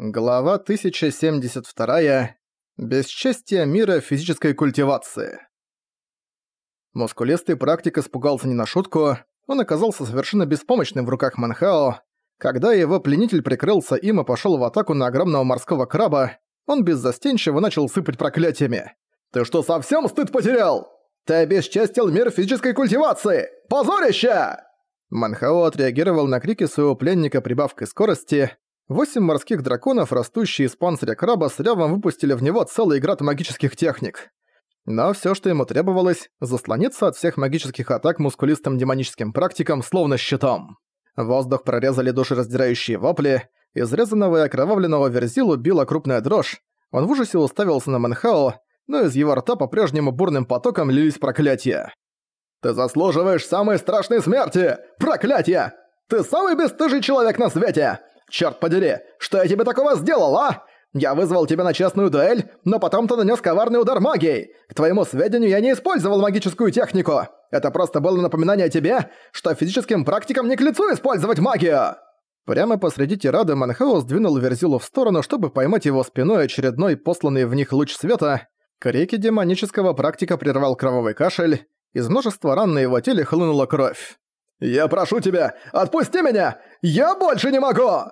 Глава 1072. Бесчестие мира физической культивации. Мускулистый практик испугался не на шутку, он оказался совершенно беспомощным в руках Манхао. Когда его пленитель прикрылся им и пошёл в атаку на огромного морского краба, он беззастенчиво начал сыпать проклятиями. «Ты что, совсем стыд потерял? Ты обесчестил мир физической культивации! Позорище!» Манхао отреагировал на крики своего пленника прибавкой скорости, Восемь морских драконов, растущие из панциря краба, с рявом выпустили в него целый град магических техник. Но всё, что ему требовалось, заслониться от всех магических атак мускулистым демоническим практикам, словно щитом. Воздух прорезали душераздирающие вопли, изрезанного и окровавленного верзилу била крупная дрожь, он в ужасе уставился на Мэнхао, но из его рта по-прежнему бурным потоком лились проклятия. «Ты заслуживаешь самой страшной смерти! Проклятие! Ты самый бесстыжий человек на свете! «Чёрт подери, что я тебе такого сделал, а? Я вызвал тебя на честную дуэль, но потом ты нанес коварный удар магией. К твоему сведению, я не использовал магическую технику. Это просто было напоминание тебе, что физическим практикам не к лицу использовать магию!» Прямо посреди тирады Манхаус двинул Верзилу в сторону, чтобы поймать его спиной очередной посланный в них луч света. Крики демонического практика прервал кровавый кашель. Из множества ран на его теле хлынула кровь. «Я прошу тебя, отпусти меня! Я больше не могу!»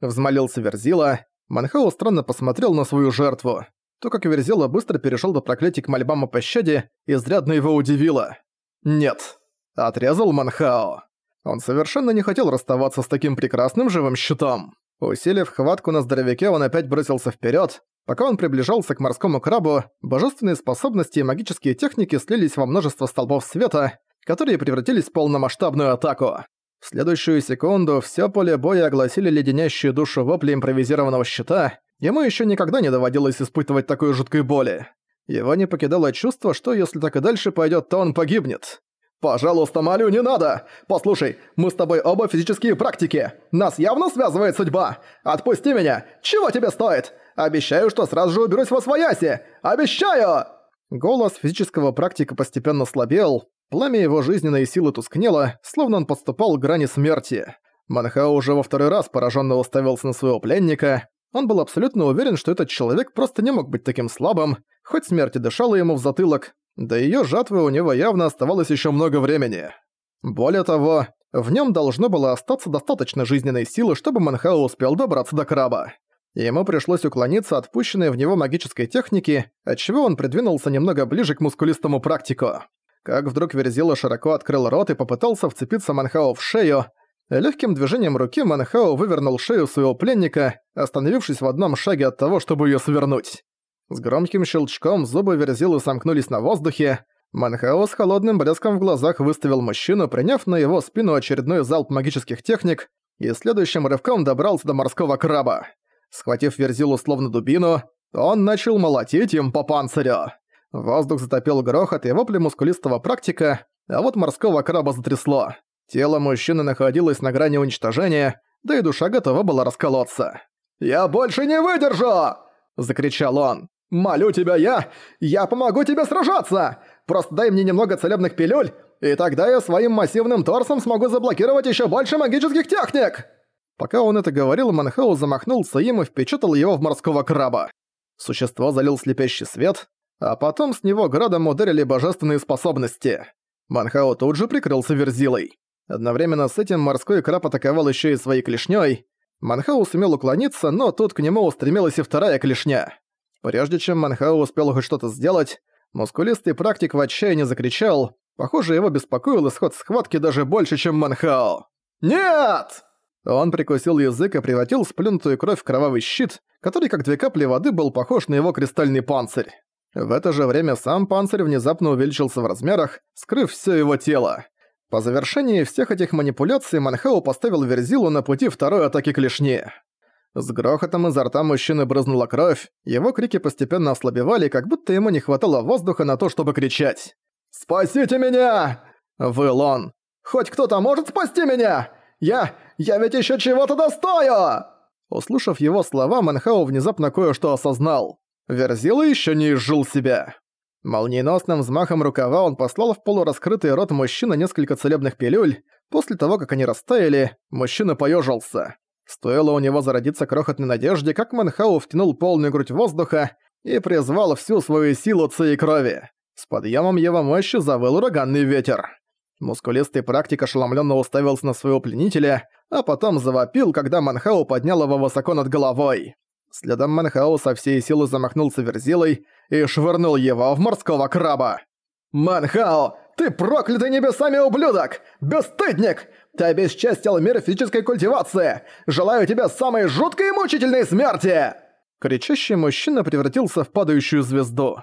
Взмолился Верзила. Манхау странно посмотрел на свою жертву. То, как Верзила быстро перешел до проклятий к мольбам о пощаде, изрядно его удивило. «Нет», — отрезал Манхао. Он совершенно не хотел расставаться с таким прекрасным живым щитом. Усилив хватку на здоровяке, он опять бросился вперед. Пока он приближался к морскому крабу, божественные способности и магические техники слились во множество столбов света, которые превратились в полномасштабную атаку. В следующую секунду все поле боя огласили леденящую душу вопли импровизированного щита. Ему еще никогда не доводилось испытывать такой жуткой боли. Его не покидало чувство, что если так и дальше пойдет, то он погибнет. «Пожалуйста, молю, не надо! Послушай, мы с тобой оба физические практики! Нас явно связывает судьба! Отпусти меня! Чего тебе стоит? Обещаю, что сразу же уберусь во свояси! Обещаю!» Голос физического практика постепенно слабел, Пламя его жизненной силы тускнело, словно он подступал к грани смерти. Манхао уже во второй раз пораженно уставился на своего пленника. Он был абсолютно уверен, что этот человек просто не мог быть таким слабым, хоть смерть и дышала ему в затылок, до её жатвы у него явно оставалось еще много времени. Более того, в нем должно было остаться достаточно жизненной силы, чтобы Манхао успел добраться до краба. Ему пришлось уклониться от пущенной в него магической техники, отчего он придвинулся немного ближе к мускулистому практику как вдруг Верзила широко открыл рот и попытался вцепиться Манхао в шею. Легким движением руки Манхао вывернул шею своего пленника, остановившись в одном шаге от того, чтобы ее свернуть. С громким щелчком зубы Верзилы сомкнулись на воздухе. Манхао с холодным блеском в глазах выставил мужчину, приняв на его спину очередной залп магических техник, и следующим рывком добрался до морского краба. Схватив Верзилу словно дубину, он начал молотить им по панцирю. Воздух затопил грохот и вопли мускулистого практика, а вот морского краба затрясло. Тело мужчины находилось на грани уничтожения, да и душа готова была расколоться. «Я больше не выдержу!» – закричал он. «Молю тебя я! Я помогу тебе сражаться! Просто дай мне немного целебных пилюль, и тогда я своим массивным торсом смогу заблокировать еще больше магических техник!» Пока он это говорил, Манхау замахнулся им и впечатал его в морского краба. Существо залил слепящий свет, а потом с него градом ударили божественные способности. Манхао тут же прикрылся верзилой. Одновременно с этим морской краб атаковал еще и своей клешней. Манхау сумел уклониться, но тут к нему устремилась и вторая клешня. Прежде чем Манхау успел хоть что-то сделать, мускулистый практик в отчаянии закричал. Похоже, его беспокоил исход схватки даже больше, чем Манхао. «Нет!» Он прикусил язык и превратил сплюнутую кровь в кровавый щит, который, как две капли воды, был похож на его кристальный панцирь. В это же время сам панцирь внезапно увеличился в размерах, скрыв все его тело. По завершении всех этих манипуляций Манхау поставил Верзилу на пути второй атаки клешни. С грохотом изо рта мужчины брызнула кровь, его крики постепенно ослабевали, как будто ему не хватало воздуха на то, чтобы кричать. «Спасите меня!» – выл он. «Хоть кто-то может спасти меня! Я... я ведь еще чего-то достою!» Услышав его слова, Манхау внезапно кое-что осознал. Верзила еще не изжил себя. Молниеносным взмахом рукава он послал в полураскрытый рот мужчины несколько целебных пилюль. После того, как они растаяли, мужчина поежился. Стоило у него зародиться крохотной надежде, как Манхау втянул полную грудь воздуха и призвал всю свою силу ци и крови. С подъемом его мощи завыл ураганный ветер. Мускулистый практик ошеломленно уставился на своего пленителя, а потом завопил, когда Манхау поднял его высоко над головой. Следом Манхау со всей силы замахнулся верзилой и швырнул его в морского краба. «Манхао, ты проклятый небесами ублюдок! Бесстыдник! Ты обесчестил мир физической культивации! Желаю тебе самой жуткой и мучительной смерти!» Кричащий мужчина превратился в падающую звезду.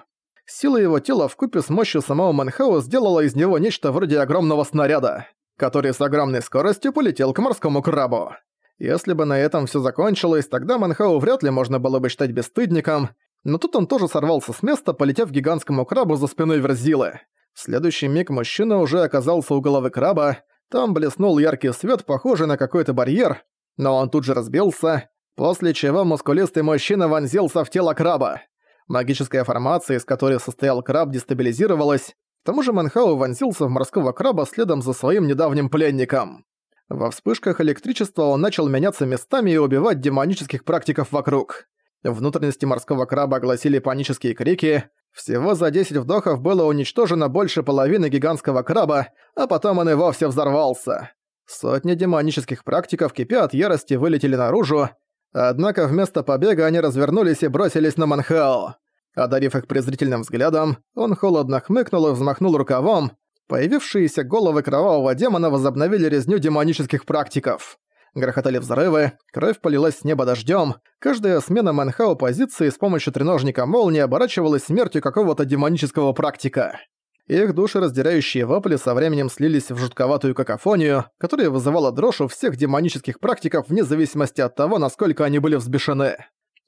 Сила его тела вкупе с мощью самого Манхао сделала из него нечто вроде огромного снаряда, который с огромной скоростью полетел к морскому крабу. Если бы на этом все закончилось, тогда Манхау вряд ли можно было бы считать бесстыдником, но тут он тоже сорвался с места, полетев гигантскому крабу за спиной Верзилы. В следующий миг мужчина уже оказался у головы краба, там блеснул яркий свет, похожий на какой-то барьер, но он тут же разбился, после чего мускулистый мужчина вонзился в тело краба. Магическая формация, из которой состоял краб, дестабилизировалась, к тому же Манхау вонзился в морского краба следом за своим недавним пленником. Во вспышках электричества он начал меняться местами и убивать демонических практиков вокруг. Внутренности морского краба огласили панические крики. Всего за 10 вдохов было уничтожено больше половины гигантского краба, а потом он и вовсе взорвался. Сотни демонических практиков, кипя от ярости, вылетели наружу, однако вместо побега они развернулись и бросились на Манхао. Одарив их презрительным взглядом, он холодно хмыкнул и взмахнул рукавом. Появившиеся головы кровавого демона возобновили резню демонических практиков. Грохотали взрывы, кровь полилась с неба дождем. Каждая смена Манхао позиции с помощью треножника молнии оборачивалась смертью какого-то демонического практика. Их души раздирающие вопли со временем слились в жутковатую какофонию, которая вызывала дрожь у всех демонических практиков вне зависимости от того, насколько они были взбешены.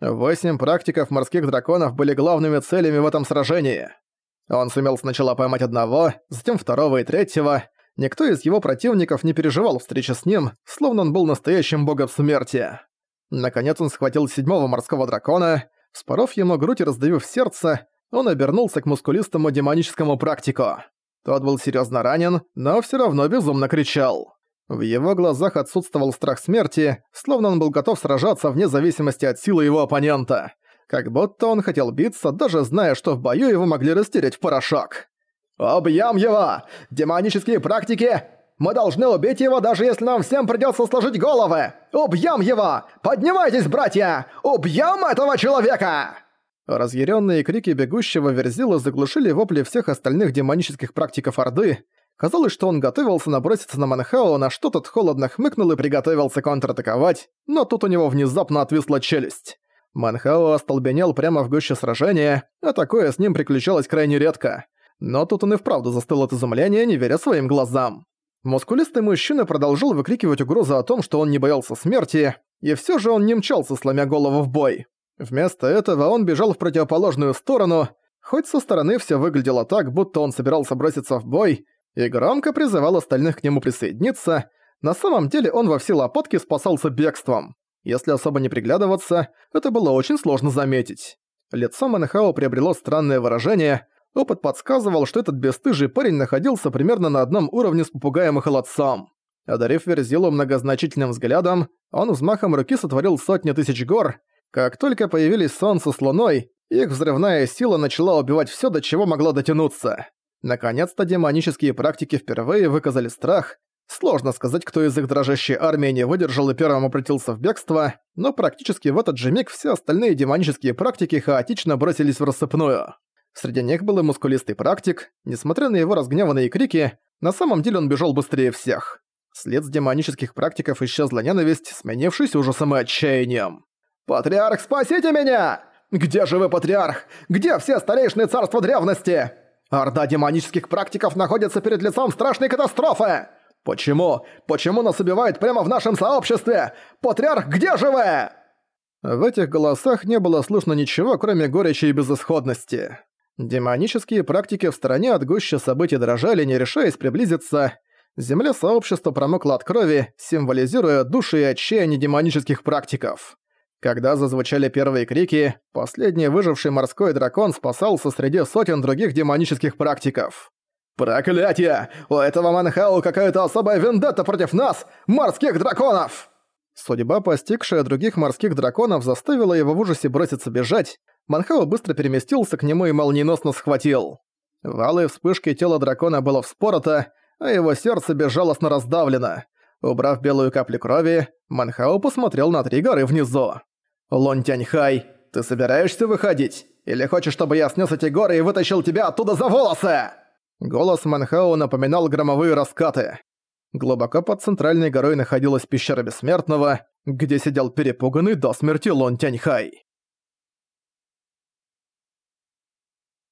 Восемь практиков морских драконов были главными целями в этом сражении. Он сумел сначала поймать одного, затем второго и третьего, Никто из его противников не переживал встречи с ним, словно он был настоящим богом смерти. Наконец он схватил седьмого морского дракона, споров ему грудь и раздавив сердце, он обернулся к мускулистому демоническому практику. Тот был серьезно ранен, но все равно безумно кричал. В его глазах отсутствовал страх смерти, словно он был готов сражаться вне зависимости от силы его оппонента. Как будто он хотел биться, даже зная, что в бою его могли растереть в порошок. «Убьем его! Демонические практики! Мы должны убить его, даже если нам всем придется сложить головы! Убьем его! Поднимайтесь, братья! Убьем этого человека!» Разъяренные крики бегущего Верзила заглушили вопли всех остальных демонических практиков Орды. Казалось, что он готовился наброситься на Манхао, на что тот холодно хмыкнул и приготовился контратаковать, но тут у него внезапно отвисла челюсть. Манхао остолбенел прямо в гуще сражения, а такое с ним приключалось крайне редко. Но тут он и вправду застыл от изумления, не веря своим глазам. Мускулистый мужчина продолжил выкрикивать угрозу о том, что он не боялся смерти, и все же он не мчался, сломя голову в бой. Вместо этого он бежал в противоположную сторону, хоть со стороны все выглядело так, будто он собирался броситься в бой, и громко призывал остальных к нему присоединиться, на самом деле он во все лопатки спасался бегством. Если особо не приглядываться, это было очень сложно заметить. Лицо Манхао приобрело странное выражение, Опыт подсказывал, что этот бесстыжий парень находился примерно на одном уровне с попугаем и холодцом. Одарив Верзилу многозначительным взглядом, он взмахом руки сотворил сотни тысяч гор. Как только появились Солнце с Луной, их взрывная сила начала убивать всё, до чего могла дотянуться. Наконец-то демонические практики впервые выказали страх. Сложно сказать, кто из их дрожащей армии не выдержал и первым обратился в бегство, но практически в этот же миг все остальные демонические практики хаотично бросились в рассыпную. Среди них был и мускулистый практик, несмотря на его разгневанные крики, на самом деле он бежал быстрее всех. След с демонических практиков исчезла ненависть, сменившись ужасом и отчаянием. «Патриарх, спасите меня! Где же вы, патриарх? Где все старейшины царства древности? Орда демонических практиков находится перед лицом страшной катастрофы! Почему? Почему нас убивают прямо в нашем сообществе? Патриарх, где же вы?» В этих голосах не было слышно ничего, кроме горечи и безысходности. Демонические практики в стороне от гуще событий дрожали, не решаясь приблизиться. Земля сообщества промокла от крови, символизируя души и отчаяние демонических практиков. Когда зазвучали первые крики, последний выживший морской дракон спасался среди сотен других демонических практиков. «Проклятие! У этого Манхау какая-то особая вендетта против нас, морских драконов!» Судьба, постигшая других морских драконов, заставила его в ужасе броситься бежать. Манхао быстро переместился к нему и молниеносно схватил. В алой вспышке тело дракона было вспорото, а его сердце безжалостно раздавлено. Убрав белую каплю крови, Манхао посмотрел на три горы внизу. «Лонь Тяньхай, ты собираешься выходить? Или хочешь, чтобы я снес эти горы и вытащил тебя оттуда за волосы?» Голос Манхао напоминал громовые раскаты. Глубоко под центральной горой находилась пещера Бессмертного, где сидел перепуганный до смерти Лон Тяньхай.